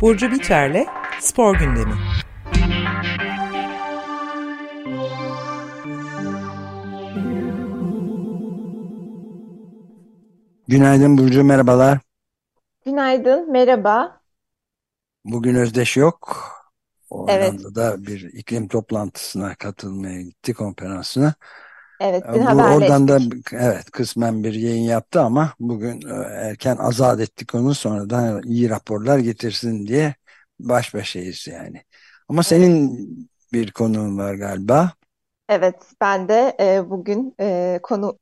Burcu Biterle Spor Gündemi. Günaydın Burcu, merhabalar. Günaydın, merhaba. Bugün Özdeş yok. Evet. Hollanda'da bir iklim toplantısına katılmaya gitti, konferansına. Evet, Bu dün oradan da evet kısmen bir yayın yaptı ama bugün e, erken azat ettik onu sonradan iyi raporlar getirsin diye baş başayız yani. Ama Evet, senin bir konuğun var galiba. evet, ben de e, bugün e, konu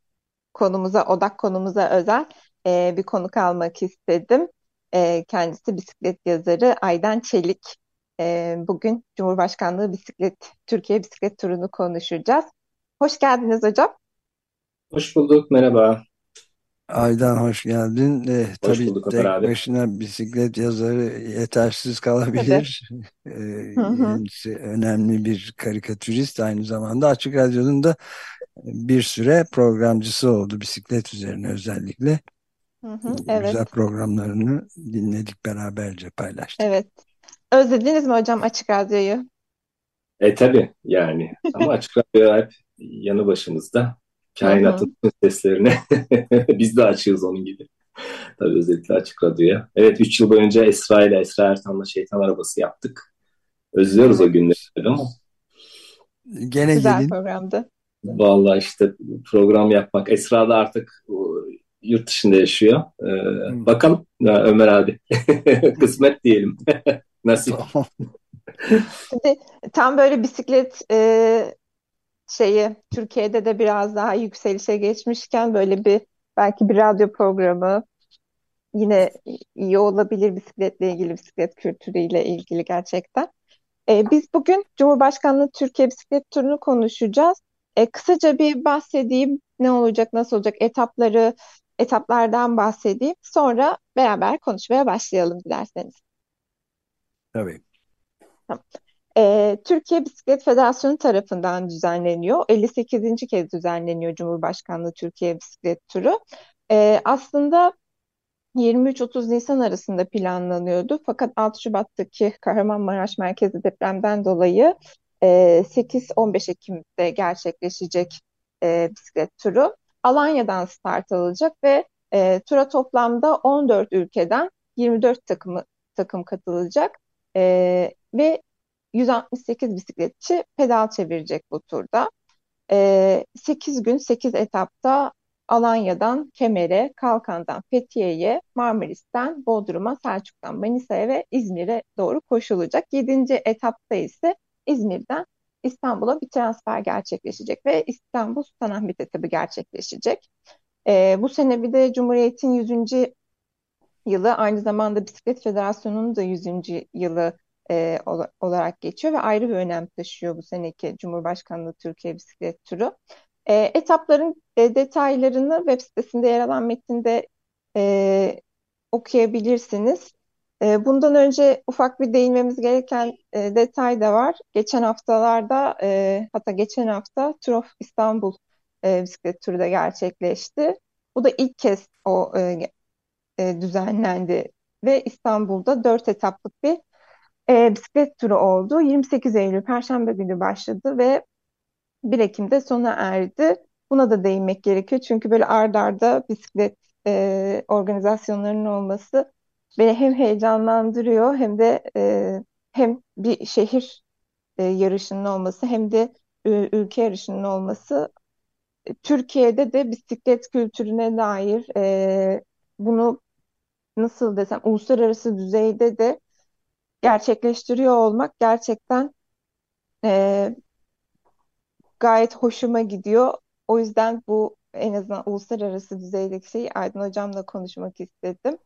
konumuza, odak konumuza özel e, bir konuk almak istedim. E, kendisi bisiklet yazarı Aydan Çelik. E, bugün Cumhurbaşkanlığı Bisiklet, Türkiye Bisiklet Turu'nu konuşacağız. Hoş geldiniz hocam. Hoş bulduk, merhaba. Aydan hoş geldin. E, Hoş tabii bulduk Ömer tek abi. başına bisiklet yazarı yetersiz Tabii. kalabilir. E, Hı hı, kendisi önemli bir karikatürist. Aynı zamanda Açık Radyo'nun da bir süre programcısı oldu bisiklet üzerine özellikle. hı hı, evet, Güzel programlarını dinledik beraberce paylaştık. evet. Özlediniz mi hocam Açık Radyo'yu? E tabii yani ama Açık Radyo hep yanı başımızda. Kainatın tüm seslerine biz de açığız onun gibi. Tabii özellikle Açık Radyo'ya. Evet 3 yıl boyunca Esra ile Esra Ertan'la Şeytan Arabası yaptık. Özlüyoruz o günleri ama Gene Güzel gelin. programdı. vallahi işte program yapmak. Esra da artık o, yurt dışında yaşıyor. Ee, Hı. bakalım ya, Ömer abi. Kısmet diyelim. Nasip. Şimdi tam böyle bisiklet e, şeyi Türkiye'de de biraz daha yükselişe geçmişken böyle bir belki bir radyo programı yine iyi olabilir bisikletle ilgili bisiklet kültürüyle ilgili gerçekten. E, biz bugün Cumhurbaşkanlığı Türkiye Bisiklet Turu'nu konuşacağız. E, kısaca bir bahsedeyim ne olacak nasıl olacak etapları etaplardan bahsedeyim. Sonra beraber konuşmaya başlayalım dilerseniz. Tabii. Tamam. Ee, Türkiye Bisiklet Federasyonu tarafından düzenleniyor. 58. kez düzenleniyor Cumhurbaşkanlığı Türkiye Bisiklet Turu. Ee, aslında 23-30 Nisan arasında planlanıyordu. Fakat 6 Şubat'taki Kahramanmaraş merkezi depremden dolayı e, 8-15 Ekim'de gerçekleşecek e, bisiklet turu. Alanya'dan start alacak ve e, tura toplamda 14 ülkeden 24 takımı takım katılacak. E, ve 168 bisikletçi pedal çevirecek bu turda. Ee, 8 gün 8 etapta Alanya'dan Kemer'e, Kalkan'dan Fethiye'ye, Marmaris'ten Bodrum'a, Selçuk'tan Manisa'ya ve İzmir'e doğru koşulacak. 7. etapta ise İzmir'den İstanbul'a bir transfer gerçekleşecek ve İstanbul Sultanahmet etabı gerçekleşecek. Ee, bu sene bir de Cumhuriyet'in 100. yılı aynı zamanda Bisiklet Federasyonu'nun da 100. yılı e, ola- olarak geçiyor ve ayrı bir önem taşıyor bu seneki Cumhurbaşkanlığı Türkiye Bisiklet Turu. E, etapların e, detaylarını web sitesinde yer alan metinde e, okuyabilirsiniz. E, bundan önce ufak bir değinmemiz gereken e, detay da var. Geçen haftalarda e, hatta geçen hafta Tour of İstanbul e, bisiklet turu da gerçekleşti. Bu da ilk kez o e, e, düzenlendi ve İstanbul'da dört etaplık bir e, bisiklet turu oldu. 28 Eylül Perşembe günü başladı ve 1 Ekim'de sona erdi. Buna da değinmek gerekiyor çünkü böyle ard arda bisiklet e, organizasyonlarının olması beni hem heyecanlandırıyor hem de e, hem bir şehir e, yarışının olması hem de e, ülke yarışının olması Türkiye'de de bisiklet kültürüne dair e, bunu nasıl desem uluslararası düzeyde de gerçekleştiriyor olmak gerçekten e, gayet hoşuma gidiyor. O yüzden bu en azından uluslararası düzeydeki şeyi Aydın Hocam'la konuşmak istedim.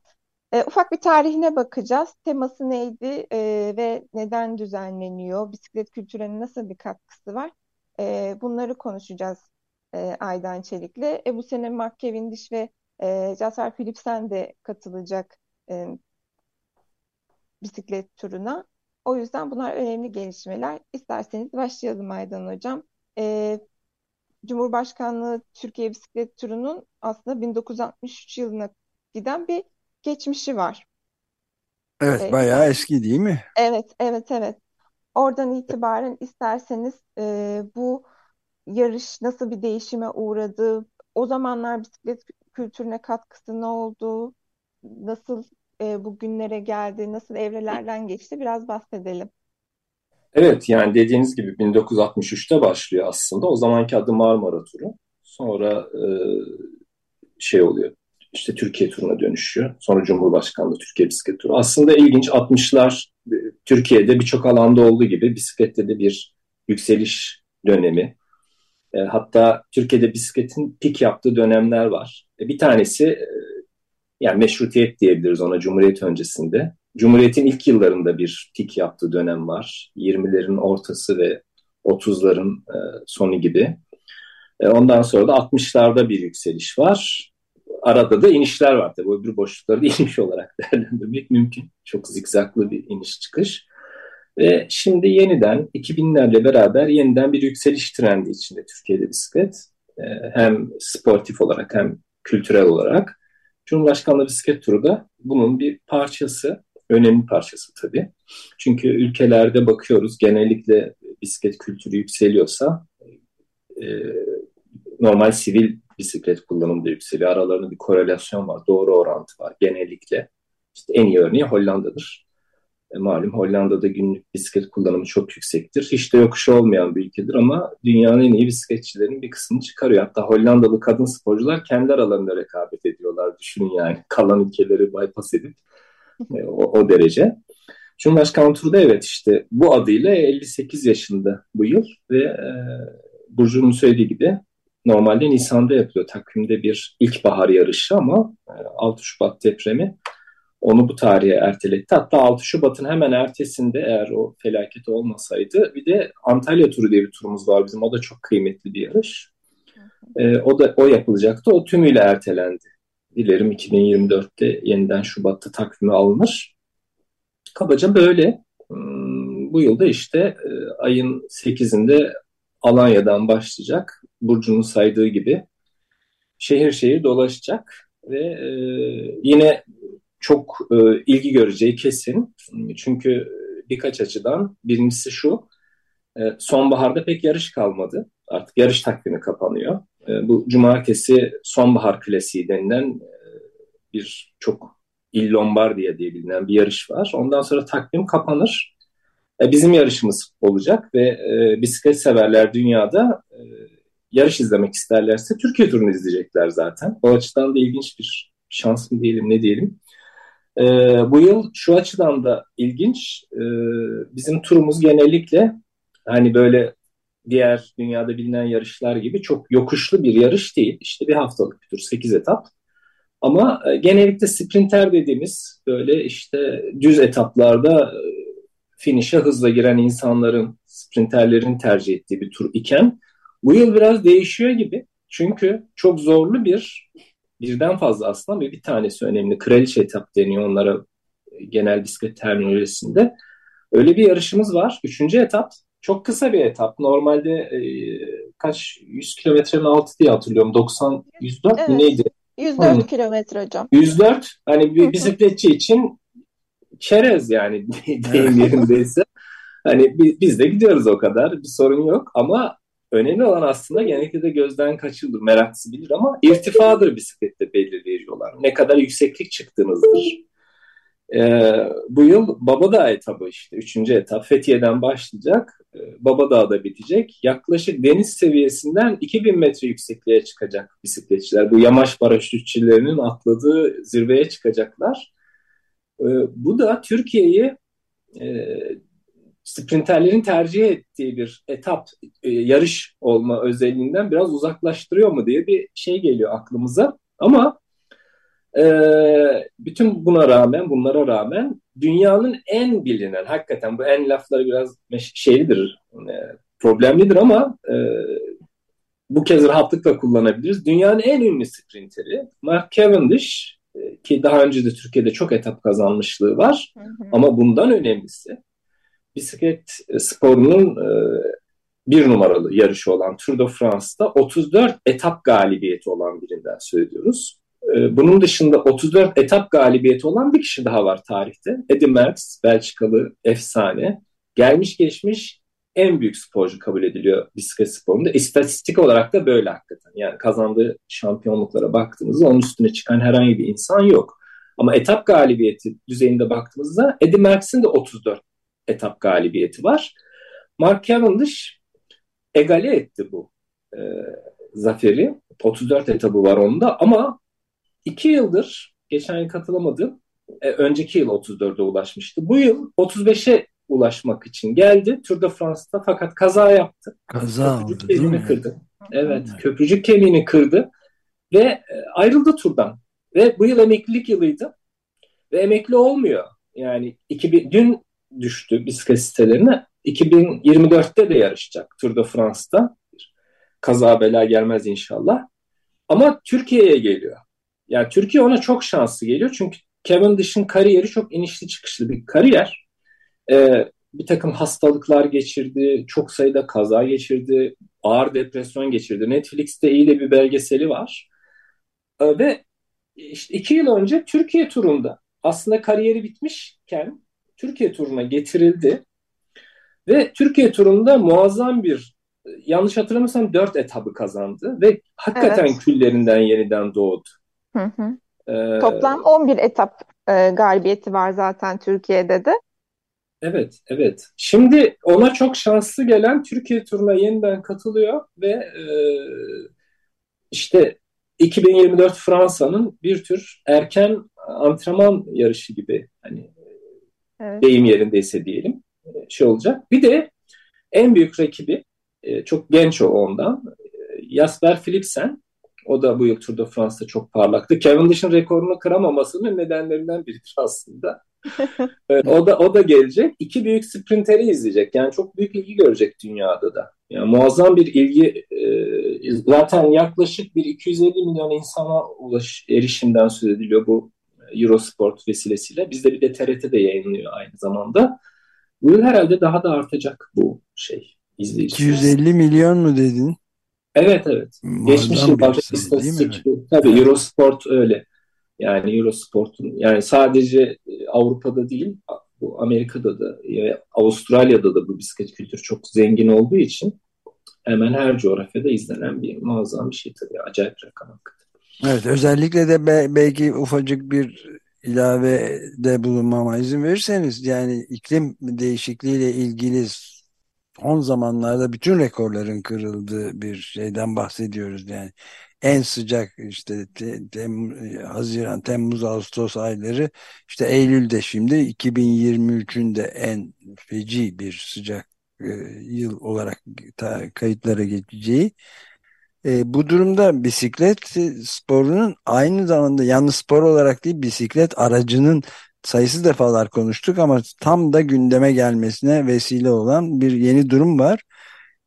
E, ufak bir tarihine bakacağız. Teması neydi e, ve neden düzenleniyor? Bisiklet kültürüne nasıl bir katkısı var? E, bunları konuşacağız e, Aydan Çelik'le. E, bu sene Mark Cavendish ve e, Jasper Philipsen de katılacak e, bisiklet turuna. O yüzden bunlar önemli gelişmeler. İsterseniz başlayalım Aydan Hocam. Ee, Cumhurbaşkanlığı Türkiye Bisiklet Turu'nun aslında 1963 yılına giden bir geçmişi var. Evet, Ee, bayağı eski değil mi? Evet, evet, evet. Oradan itibaren isterseniz e, bu yarış nasıl bir değişime uğradı, o zamanlar bisiklet kültürüne katkısı ne oldu, nasıl e, bugünlere geldi, nasıl evrelerden geçti biraz bahsedelim. Evet yani dediğiniz gibi 1963'te başlıyor aslında. O zamanki adı Marmara Turu. Sonra e, şey oluyor. İşte Türkiye turuna dönüşüyor. Sonra Cumhurbaşkanlığı Türkiye Bisiklet Turu. Aslında ilginç 60'lar e, Türkiye'de birçok alanda olduğu gibi bisiklette de bir yükseliş dönemi. E, hatta Türkiye'de bisikletin pik yaptığı dönemler var. E, bir tanesi e, yani meşrutiyet diyebiliriz ona Cumhuriyet öncesinde. Cumhuriyet'in ilk yıllarında bir pik yaptığı dönem var. 20'lerin ortası ve 30'ların e, sonu gibi. E, ondan sonra da 60'larda bir yükseliş var. Arada da inişler var tabii. Öbür boşlukları da iniş olarak değerlendirmek mümkün. Çok zikzaklı bir iniş çıkış. Ve şimdi yeniden 2000'lerle beraber yeniden bir yükseliş trendi içinde Türkiye'de bisiklet. E, hem sportif olarak hem kültürel olarak. Cumhurbaşkanlığı bisiklet turu da bunun bir parçası. Önemli parçası tabii. Çünkü ülkelerde bakıyoruz genellikle bisiklet kültürü yükseliyorsa e, normal sivil bisiklet kullanımı da yükseliyor. Aralarında bir korelasyon var, doğru orantı var genellikle. İşte en iyi örneği Hollanda'dır. E, malum Hollanda'da günlük bisiklet kullanımı çok yüksektir. Hiç de yokuşu olmayan bir ülkedir ama dünyanın en iyi bisikletçilerinin bir kısmını çıkarıyor. Hatta Hollandalı kadın sporcular kendi aralarında rekabet ediyorlar. Düşünün yani kalan ülkeleri bypass edip e, o, o derece. Cumhurbaşkanlığı turu da evet işte bu adıyla 58 yaşında bu yıl ve e, Burcu'nun söylediği gibi normalde Nisan'da yapılıyor. Takvimde bir ilkbahar yarışı ama e, 6 Şubat depremi onu bu tarihe erteletti. Hatta 6 Şubat'ın hemen ertesinde eğer o felaket olmasaydı bir de Antalya turu diye bir turumuz var bizim. O da çok kıymetli bir yarış. E, o da o yapılacaktı. O tümüyle ertelendi. Dilerim 2024'te yeniden Şubat'ta takvime alınır. Kabaca böyle. Hmm, bu yılda işte e, ayın 8'inde Alanya'dan başlayacak. Burcu'nun saydığı gibi şehir şehir dolaşacak ve e, yine çok e, ilgi göreceği kesin. Çünkü birkaç açıdan birincisi şu e, sonbaharda pek yarış kalmadı. Artık yarış takvimi kapanıyor. E, bu cumartesi sonbahar klasiği denilen e, bir çok Il Lombardia diye bilinen bir yarış var. Ondan sonra takvim kapanır. E, bizim yarışımız olacak ve e, bisiklet severler dünyada e, yarış izlemek isterlerse Türkiye turunu izleyecekler zaten. O açıdan da ilginç bir şans mı diyelim ne diyelim. E, bu yıl şu açıdan da ilginç. E, bizim turumuz genellikle hani böyle diğer dünyada bilinen yarışlar gibi çok yokuşlu bir yarış değil. İşte bir haftalık bir tur, 8 etap. Ama e, genellikle sprinter dediğimiz böyle işte düz etaplarda e, hızla giren insanların, sprinterlerin tercih ettiği bir tur iken bu yıl biraz değişiyor gibi. Çünkü çok zorlu bir, birden fazla aslında ve bir tanesi önemli. Kraliçe etap deniyor onlara e, genel bisiklet terminolojisinde. Öyle bir yarışımız var. Üçüncü etap çok kısa bir etap. Normalde e, kaç 100 kilometrenin altı diye hatırlıyorum. 90 104 Evet. neydi? 104 Hı. kilometre hocam. 104 hani bir bisikletçi için çerez yani deyim yerindeyse. Hani bi- biz de gidiyoruz o kadar bir sorun yok ama önemli olan aslında genellikle de gözden kaçırılır meraklısı bilir ama irtifadır bisiklette belirleyici Ne kadar yükseklik çıktığınızdır. Ee, bu yıl Babadağ etabı işte üçüncü etap Fethiye'den başlayacak. Ee, Babadağ'da bitecek. Yaklaşık deniz seviyesinden 2000 metre yüksekliğe çıkacak bisikletçiler. Bu yamaç paraşütçülerinin atladığı zirveye çıkacaklar. Ee, bu da Türkiye'yi e, sprinterlerin tercih ettiği bir etap e, yarış olma özelliğinden biraz uzaklaştırıyor mu diye bir şey geliyor aklımıza. Ama e, bütün buna rağmen, bunlara rağmen dünyanın en bilinen, hakikaten bu en lafları biraz şeylidir, e, problemlidir ama e, bu kez rahatlıkla kullanabiliriz. Dünyanın en ünlü sprinteri Mark Cavendish e, ki daha önce de Türkiye'de çok etap kazanmışlığı var. Hı hı. Ama bundan önemlisi bisiklet e, sporunun e, bir numaralı yarışı olan Tour de France'da 34 etap galibiyeti olan birinden söylüyoruz. Ee, bunun dışında 34 etap galibiyeti olan bir kişi daha var tarihte. Eddy Merckx, Belçikalı efsane. Gelmiş geçmiş en büyük sporcu kabul ediliyor bisiklet sporunda. İstatistik olarak da böyle hakikaten. Yani kazandığı şampiyonluklara baktığımızda onun üstüne çıkan herhangi bir insan yok. Ama etap galibiyeti düzeyinde baktığımızda Eddy Merckx'in de 34 etap galibiyeti var. Mark Cavendish egale etti bu e, zaferi. 34 etabı var onda ama iki yıldır geçen yıl katılamadı. E, önceki yıl 34'e ulaşmıştı. Bu yıl 35'e ulaşmak için geldi Tour de France'da fakat kaza yaptı. Kaza köprücük oldu değil mi? kırdı. Evet, köprücük kemiğini kırdı ve e, ayrıldı turdan. Ve bu yıl emeklilik yılıydı. Ve emekli olmuyor. Yani 2000, dün düştü bisiklet sitelerine. 2024'te de yarışacak Tour de France'da. Kaza bela gelmez inşallah. Ama Türkiye'ye geliyor. Yani Türkiye ona çok şanslı geliyor. Çünkü Cavendish'in kariyeri çok inişli çıkışlı bir kariyer. Ee, bir takım hastalıklar geçirdi, çok sayıda kaza geçirdi, ağır depresyon geçirdi. Netflix'te iyi de bir belgeseli var. Ee, ve işte iki yıl önce Türkiye turunda aslında kariyeri bitmişken Türkiye turuna getirildi. Ve Türkiye turunda muazzam bir yanlış hatırlamıyorsam dört etabı kazandı ve hakikaten Evet. küllerinden yeniden doğdu. Hı hı. Ee, Toplam 11 etap e, galibiyeti var zaten Türkiye'de de. Evet, evet. Şimdi ona çok şanslı gelen Türkiye turuna yeniden katılıyor ve e, işte 2024 Fransa'nın bir tür erken antrenman yarışı gibi hani Evet. deyim yerindeyse diyelim e, şey olacak. Bir de en büyük rakibi e, çok genç o ondan e, Jasper Philipsen. O da bu yıl Tour de France'da çok parlaktı. Cavendish'in rekorunu kıramamasının nedenlerinden biridir aslında. O da o da gelecek. İki büyük sprinteri izleyecek. Yani çok büyük ilgi görecek dünyada da. Yani muazzam bir ilgi e, zaten yaklaşık bir 250 milyon insana ulaş erişimden söz ediliyor bu Eurosport vesilesiyle. Bizde bir de TRT de yayınlıyor aynı zamanda. Bu yıl herhalde daha da artacak bu şey izleyici. 250 milyon mu dedin? Evet evet. Geçmiş Muazzam değil mi? istatistik tabii Eurosport öyle. Yani Eurosport'un yani sadece e, Avrupa'da değil bu Amerika'da da Avustralya'da da bu bisiklet kültürü çok zengin olduğu için hemen her coğrafyada izlenen bir muazzam bir şey tabii. Acayip rakam hakikaten. Evet, özellikle de be- belki ufacık bir ilave de bulunmama izin verirseniz yani iklim değişikliğiyle ilgili son zamanlarda bütün rekorların kırıldığı bir şeyden bahsediyoruz. Yani en sıcak işte te- tem- Haziran, Temmuz, Ağustos ayları işte Eylül'de şimdi 2023'ün de en feci bir sıcak e, yıl olarak ta- kayıtlara geçeceği e, bu durumda bisiklet e, sporunun aynı zamanda yalnız spor olarak değil bisiklet aracının sayısı defalar konuştuk ama tam da gündeme gelmesine vesile olan bir yeni durum var.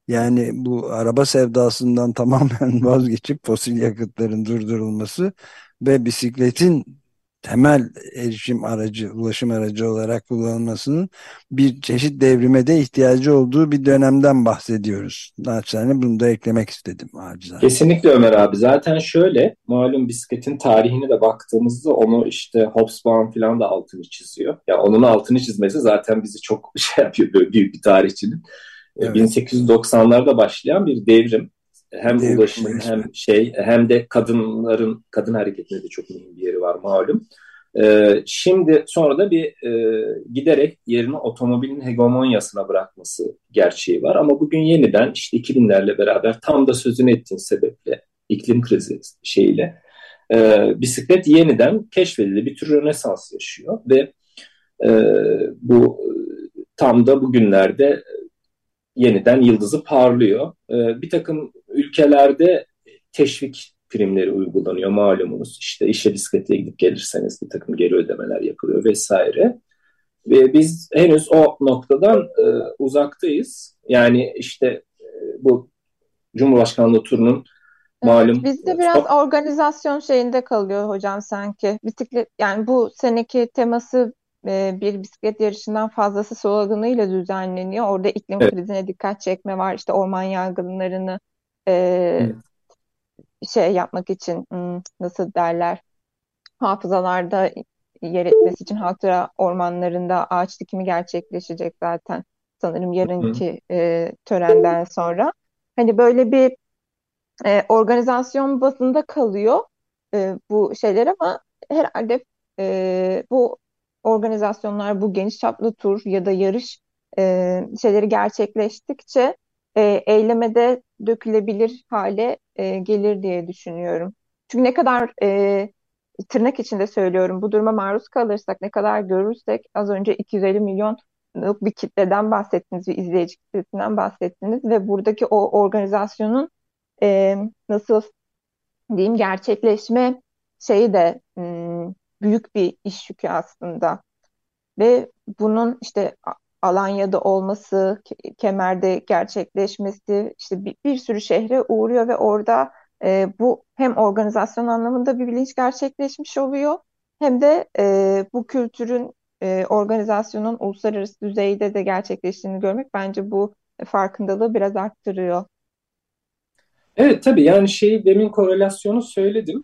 Yani bu araba sevdasından tamamen vazgeçip fosil yakıtların durdurulması ve bisikletin temel erişim aracı, ulaşım aracı olarak kullanılmasının bir çeşit devrime de ihtiyacı olduğu bir dönemden bahsediyoruz. Naçizane bunu da eklemek istedim acizane. Kesinlikle Ömer abi. Zaten şöyle malum bisikletin tarihine de baktığımızda onu işte Hobsbawm falan da altını çiziyor. Ya onun altını çizmesi zaten bizi çok şey yapıyor böyle büyük bir tarihçinin. E, Evet. 1890'larda başlayan bir devrim. Hem Devrim ulaşımın resmen. hem şey hem de kadınların kadın hareketinde de çok mühim bir yeri var malum. Ee, şimdi sonra da bir e, giderek yerini otomobilin hegemonyasına bırakması gerçeği var. Ama bugün yeniden işte 2000'lerle beraber tam da sözünü ettiğin sebeple iklim krizi şeyiyle e, bisiklet yeniden keşfedildi. Bir tür rönesans yaşıyor ve e, bu tam da bugünlerde yeniden yıldızı parlıyor. E, bir takım ülkelerde teşvik primleri uygulanıyor malumunuz. İşte işe bisikletle gidip gelirseniz bir takım geri ödemeler yapılıyor vesaire. Ve biz henüz o noktadan e, uzaktayız. Yani işte e, bu Cumhurbaşkanlığı turunun malum Bizde biraz organizasyon şeyinde kalıyor hocam sanki. Bisiklet yani bu seneki teması e, bir bisiklet yarışından fazlası sloganıyla düzenleniyor. Orada iklim Evet. krizine dikkat çekme var. İşte orman yangınlarını e, şey yapmak için hmm, nasıl derler hafızalarda yer etmesi için hatıra ormanlarında ağaç dikimi gerçekleşecek zaten sanırım yarınki e, törenden sonra. Hani böyle bir e, organizasyon bazında kalıyor e, bu şeyler ama herhalde e, bu organizasyonlar bu geniş çaplı tur ya da yarış e, şeyleri gerçekleştikçe e, eyleme de dökülebilir hale e, gelir diye düşünüyorum. Çünkü ne kadar e, tırnak içinde söylüyorum bu duruma maruz kalırsak ne kadar görürsek az önce 250 milyon bir kitleden bahsettiniz, bir izleyici kitlesinden bahsettiniz ve buradaki o organizasyonun e, nasıl diyeyim gerçekleşme şeyi de m, büyük bir iş yükü aslında. Ve bunun işte Alanya'da olması, Kemer'de gerçekleşmesi, işte bir, bir sürü şehre uğruyor ve orada e, bu hem organizasyon anlamında bir bilinç gerçekleşmiş oluyor, hem de e, bu kültürün, e, organizasyonun uluslararası düzeyde de gerçekleştiğini görmek bence bu farkındalığı biraz arttırıyor. Evet tabii yani şeyi demin korelasyonu söyledim.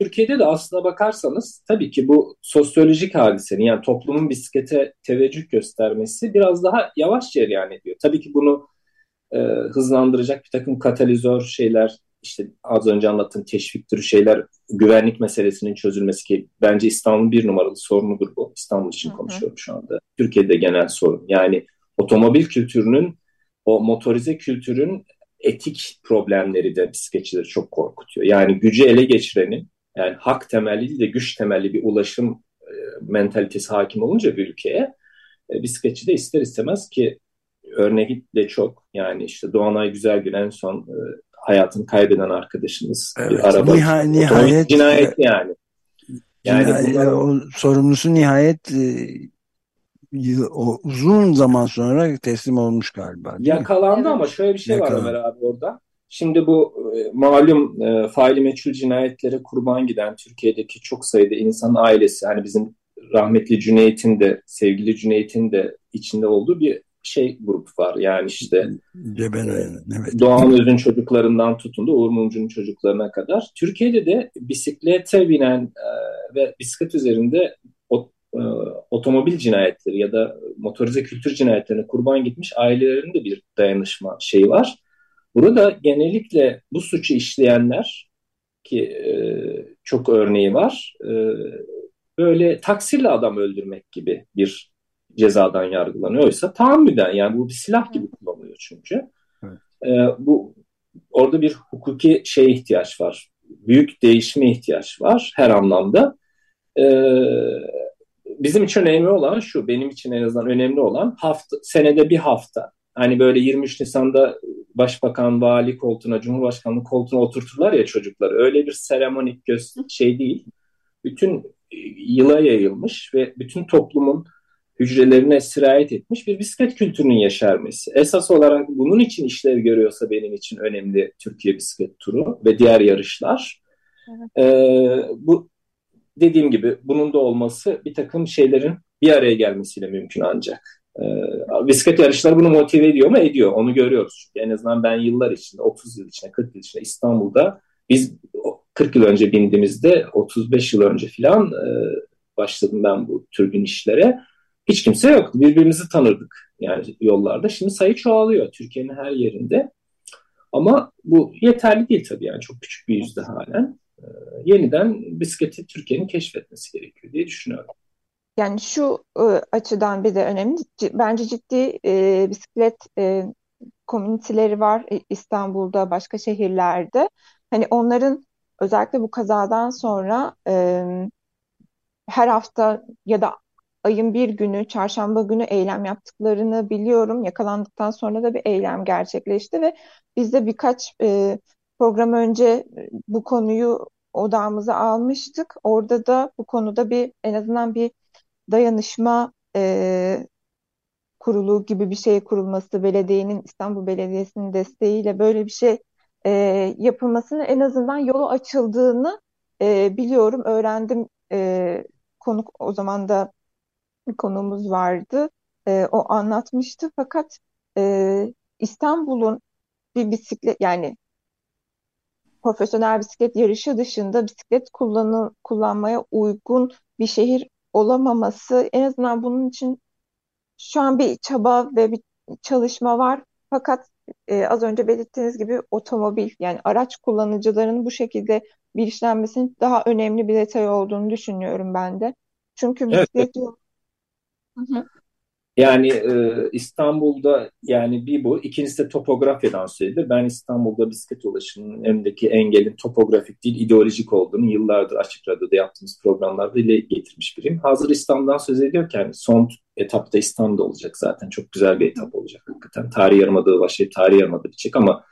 Türkiye'de de aslına bakarsanız tabii ki bu sosyolojik hadisenin yani toplumun bisiklete teveccüh göstermesi biraz daha yavaş cereyan ediyor. Tabii ki bunu e, hızlandıracak bir takım katalizör şeyler işte az önce anlattığım teşvik türü şeyler güvenlik meselesinin çözülmesi ki bence İstanbul'un bir numaralı sorunudur bu. İstanbul için konuşuyorum şu anda. Türkiye'de genel sorun. Yani otomobil kültürünün o motorize kültürün etik problemleri de bisikletçileri çok korkutuyor. Yani gücü ele geçirenin yani hak temelli değil de güç temelli bir ulaşım e, mentalitesi hakim olunca bir ülkeye e, bisikletçi de ister istemez ki örneği de çok yani işte Doğanay Güzelgün en son e, hayatını kaybeden arkadaşımız evet, bir araba niha nihayet cinayet yani. Yani cinayet, bunlar... o sorumlusu nihayet e, o uzun zaman sonra teslim olmuş galiba. Yakalandı evet. ama şöyle bir şey Yakalandı. var Ömer abi orada. Şimdi bu e, malum e, faili meçhul cinayetlere kurban giden Türkiye'deki çok sayıda insan ailesi hani bizim rahmetli Cüneyt'in de sevgili Cüneyt'in de içinde olduğu bir şey grup var. Yani işte Ceben e, evet. Doğan Öz'ün çocuklarından tutun da Uğur Mumcu'nun çocuklarına kadar. Türkiye'de de bisiklete binen e, ve bisiklet üzerinde e, otomobil cinayetleri ya da motorize kültür cinayetlerine kurban gitmiş ailelerin de bir dayanışma şeyi var. Burada genellikle bu suçu işleyenler ki e, çok örneği var. E, böyle taksirle adam öldürmek gibi bir cezadan yargılanıyor. Oysa tahammüden yani bu bir silah gibi kullanılıyor çünkü. Evet. E, bu orada bir hukuki şeye ihtiyaç var. Büyük değişime ihtiyaç var her anlamda. E, bizim için önemli olan şu, benim için en azından önemli olan hafta senede bir hafta. Hani böyle 23 Nisan'da başbakan, vali koltuğuna, cumhurbaşkanlığı koltuğuna oturturlar ya çocukları. Öyle bir seremonik göz şey değil. Bütün yıla yayılmış ve bütün toplumun hücrelerine sirayet etmiş bir bisiklet kültürünün yeşermesi. Esas olarak bunun için işlev görüyorsa benim için önemli Türkiye bisiklet turu ve diğer yarışlar. Evet. Ee, bu dediğim gibi bunun da olması bir takım şeylerin bir araya gelmesiyle mümkün ancak. Ee, bisiklet yarışları bunu motive ediyor mu? Ediyor. Onu görüyoruz. Çünkü en azından ben yıllar içinde, 30 yıl içinde, 40 yıl içinde İstanbul'da biz 40 yıl önce bindiğimizde, 35 yıl önce falan e, başladım ben bu türbin işlere hiç kimse yoktu. Birbirimizi tanırdık yani yollarda. Şimdi sayı çoğalıyor Türkiye'nin her yerinde. Ama bu yeterli değil tabii yani çok küçük bir yüzde halen. Ee, yeniden bisikleti Türkiye'nin keşfetmesi gerekiyor diye düşünüyorum. Yani şu e, açıdan bir de önemli. Bence ciddi e, bisiklet e, komüniteleri var İstanbul'da, başka şehirlerde. Hani onların özellikle bu kazadan sonra e, her hafta ya da ayın bir günü, çarşamba günü eylem yaptıklarını biliyorum. Yakalandıktan sonra da bir eylem gerçekleşti ve biz de birkaç e, program önce e, bu konuyu odağımıza almıştık. Orada da bu konuda bir en azından bir dayanışma e, kurulu gibi bir şey kurulması, belediyenin İstanbul Belediyesi'nin desteğiyle böyle bir şey e, yapılmasını en azından yolu açıldığını e, biliyorum, öğrendim. E, konuk o zaman da konumuz vardı. E, o anlatmıştı fakat e, İstanbul'un bir bisiklet yani profesyonel bisiklet yarışı dışında bisiklet kullanı, kullanmaya uygun bir şehir olamaması en azından bunun için şu an bir çaba ve bir çalışma var. Fakat e, az önce belirttiğiniz gibi otomobil yani araç kullanıcılarının bu şekilde bilinçlenmesinin daha önemli bir detay olduğunu düşünüyorum ben de. Çünkü bisiklet evet. yolu... Hı hı. Yani e, İstanbul'da yani bir bu. İkincisi de topografyadan söyledi. Ben İstanbul'da bisiklet ulaşımının önündeki engelin topografik değil ideolojik olduğunu yıllardır Açık Radyo'da yaptığımız programlarda dile getirmiş biriyim. Hazır İstanbul'dan söz ediyorken son etapta İstanbul'da olacak zaten. Çok güzel bir etap olacak hakikaten. Tarih yarımadığı başlayıp tarih yarımadığı bitecek ama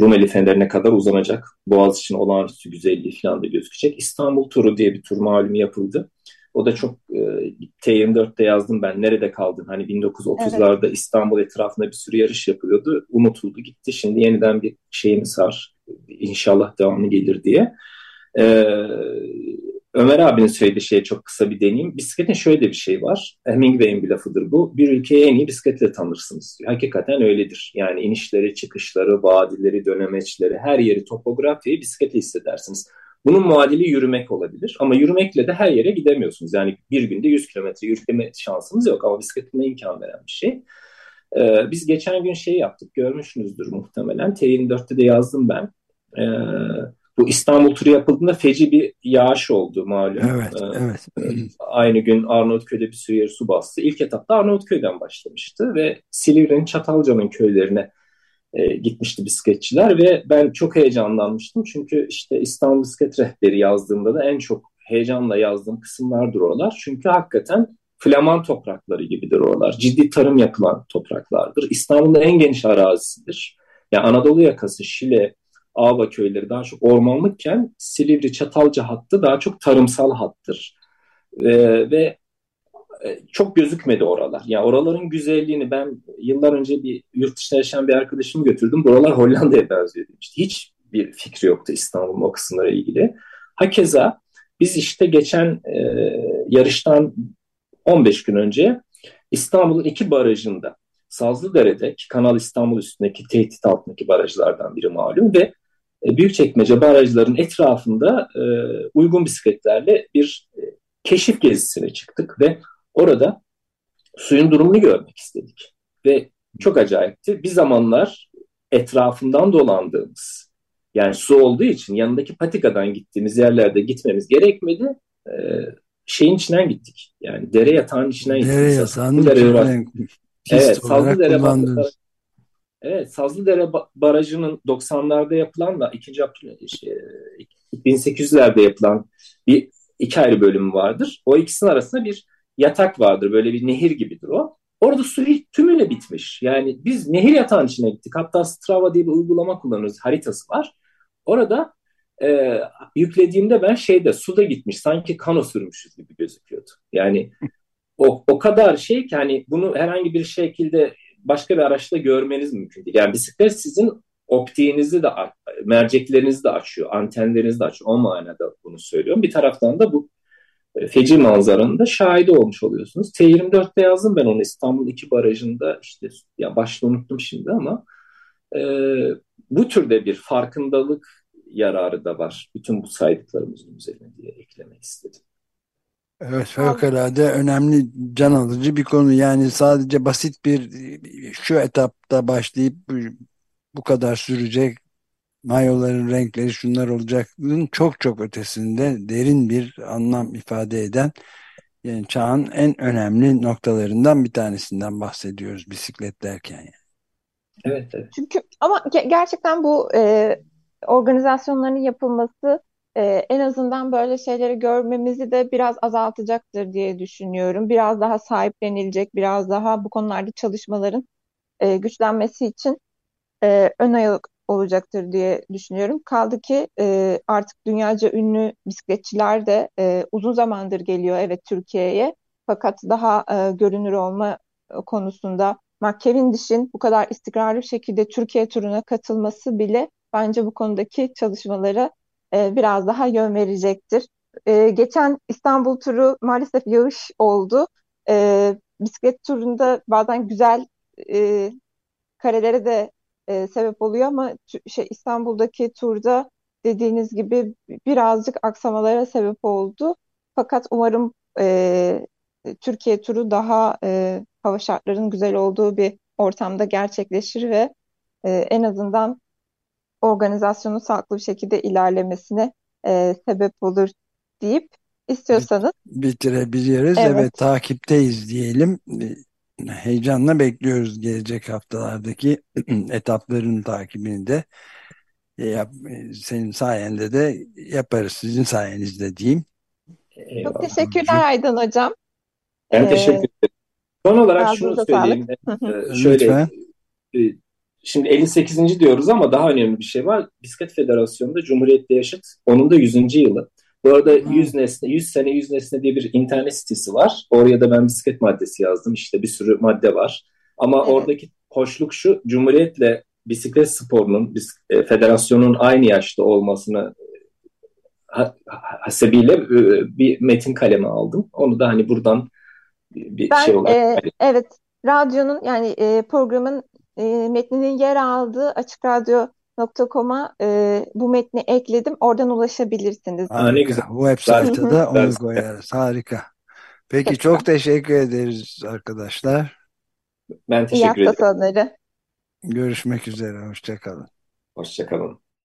Rumeli Fener'ine kadar uzanacak. Boğaz için olağanüstü güzelliği falan da gözükecek. İstanbul turu diye bir tur malum yapıldı. O da çok e, T24'te yazdım ben nerede kaldın? Hani 1930'larda evet. İstanbul etrafında bir sürü yarış yapılıyordu. Unutuldu gitti. Şimdi yeniden bir şeyimiz var. İnşallah devamı gelir diye. Ee, Ömer abinin söylediği şeye çok kısa bir deneyim. Bisikletin şöyle bir şey var. Hemingway'in bir lafıdır bu. Bir ülkeyi en iyi bisikletle tanırsınız diyor. Hakikaten öyledir. Yani inişleri, çıkışları, vadileri, dönemeçleri, her yeri, topografyayı bisikletle hissedersiniz. Bunun muadili yürümek olabilir ama yürümekle de her yere gidemiyorsunuz. Yani bir günde 100 kilometre yürüme şansınız yok ama bisiklet buna imkan veren bir şey. Ee, biz geçen gün şey yaptık, görmüşsünüzdür muhtemelen. T24'te de yazdım ben. Ee, bu İstanbul turu yapıldığında feci bir yağış oldu malum. Evet, ee, evet. Aynı gün Arnavutköy'de bir sürü yer su bastı. İlk etapta Arnavutköy'den başlamıştı ve Silivri'nin Çatalca'nın köylerine e, gitmişti bisikletçiler ve ben çok heyecanlanmıştım. Çünkü işte İstanbul Bisiklet Rehberi yazdığımda da en çok heyecanla yazdığım kısımlardır oralar. Çünkü hakikaten Flaman toprakları gibidir oralar. Ciddi tarım yapılan topraklardır. İstanbul'un en geniş arazisidir. Yani Anadolu yakası, Şile, Ava köyleri daha çok ormanlıkken Silivri, Çatalca hattı daha çok tarımsal hattır. Ee, ve çok gözükmedi oralar. Yani oraların güzelliğini ben yıllar önce bir yurt dışında yaşayan bir arkadaşımı götürdüm. Buralar Hollanda'ya benziyor demişti. Hiç bir fikri yoktu İstanbul'un o kısımlara ilgili. Hakeza biz işte geçen e, yarıştan 15 gün önce İstanbul'un iki barajında Sazlıdere'de ki Kanal İstanbul üstündeki tehdit altındaki barajlardan biri malum ve e, Büyükçekmece barajların etrafında e, uygun bisikletlerle bir e, keşif gezisine çıktık ve Orada suyun durumunu görmek istedik. Ve çok acayipti. Bir zamanlar etrafından dolandığımız, yani su olduğu için yanındaki patikadan gittiğimiz yerlerde gitmemiz gerekmedi. Ee, şeyin içinden gittik. Yani dere yatağının içinden gittik. Dere yatağının içinden Evet, Sazlıdere Evet, Sazlıdere Barajı'nın 90'larda yapılan da 2. Abdülhamit şey, 1800'lerde yapılan bir iki ayrı bölümü vardır. O ikisinin arasında bir yatak vardır. Böyle bir nehir gibidir o. Orada su tümüyle bitmiş. Yani biz nehir yatağın içine gittik. Hatta Strava diye bir uygulama kullanıyoruz. Haritası var. Orada e, yüklediğimde ben şeyde suda gitmiş. Sanki kano sürmüşüz gibi gözüküyordu. Yani o, o kadar şey ki hani bunu herhangi bir şekilde başka bir araçta görmeniz mümkün değil. Yani bisiklet sizin optiğinizi de merceklerinizi de açıyor, antenlerinizi de açıyor. O manada bunu söylüyorum. Bir taraftan da bu feci manzaranın da şahidi olmuş oluyorsunuz. T24'te yazdım ben onu İstanbul 2 barajında işte ya başta unuttum şimdi ama e, bu türde bir farkındalık yararı da var. Bütün bu saydıklarımızın üzerine diye eklemek istedim. Evet fevkalade önemli can alıcı bir konu. Yani sadece basit bir şu etapta başlayıp bu kadar sürecek mayoların renkleri şunlar olacak. Bunun çok çok ötesinde derin bir anlam ifade eden yani çağın en önemli noktalarından bir tanesinden bahsediyoruz bisiklet derken. Yani. Evet, evet. Çünkü ama ge- gerçekten bu e, organizasyonların yapılması e, en azından böyle şeyleri görmemizi de biraz azaltacaktır diye düşünüyorum. Biraz daha sahiplenilecek, biraz daha bu konularda çalışmaların e, güçlenmesi için e, ön ayak olacaktır diye düşünüyorum. Kaldı ki e, artık dünyaca ünlü bisikletçiler de e, uzun zamandır geliyor evet Türkiye'ye. Fakat daha e, görünür olma konusunda Mark Cavendish'in bu kadar istikrarlı bir şekilde Türkiye turuna katılması bile bence bu konudaki çalışmalara e, biraz daha yön verecektir. E, geçen İstanbul turu maalesef yağış oldu. e, bisiklet turunda bazen güzel e, karelere de e, sebep oluyor ama şey İstanbul'daki turda dediğiniz gibi birazcık aksamalara sebep oldu. Fakat umarım e, Türkiye turu daha e, hava şartlarının güzel olduğu bir ortamda gerçekleşir ve e, en azından organizasyonun sağlıklı bir şekilde ilerlemesine e, sebep olur deyip istiyorsanız bitirebiliriz. Evet. evet takipteyiz diyelim. Heyecanla bekliyoruz gelecek haftalardaki etapların takibini de. Yap, senin sayende de yaparız. Sizin sayenizde diyeyim. Çok teşekkürler Aydan Hocam. Ben ee, teşekkür ederim. Son olarak şunu söyleyeyim. Ee, şöyle Lütfen. E, şimdi 58. diyoruz ama daha önemli bir şey var. Bisiklet Federasyonu'nda Cumhuriyet'te yaşıt. Onun da 100. yılı. Bu arada 100 nesne, 100 sene 100 nesne diye bir internet sitesi var. Oraya da ben bisiklet maddesi yazdım. İşte bir sürü madde var. Ama evet. oradaki hoşluk şu, Cumhuriyet'le bisiklet sporunun, e, federasyonun aynı yaşta olmasını hasebiyle e, bir metin kalemi aldım. Onu da hani buradan bir ben, şey olarak. E, evet, radyonun yani e, programın e, metninin yer aldığı Açık Radyo.com'a e, bu metni ekledim. Oradan ulaşabilirsiniz. Aa, ne güzel. Bu website'da da onu koyarız. Harika. Peki çok teşekkür ederiz arkadaşlar. Ben teşekkür ederim. İyi hafta sonları. Görüşmek üzere. Hoşçakalın. Hoşçakalın.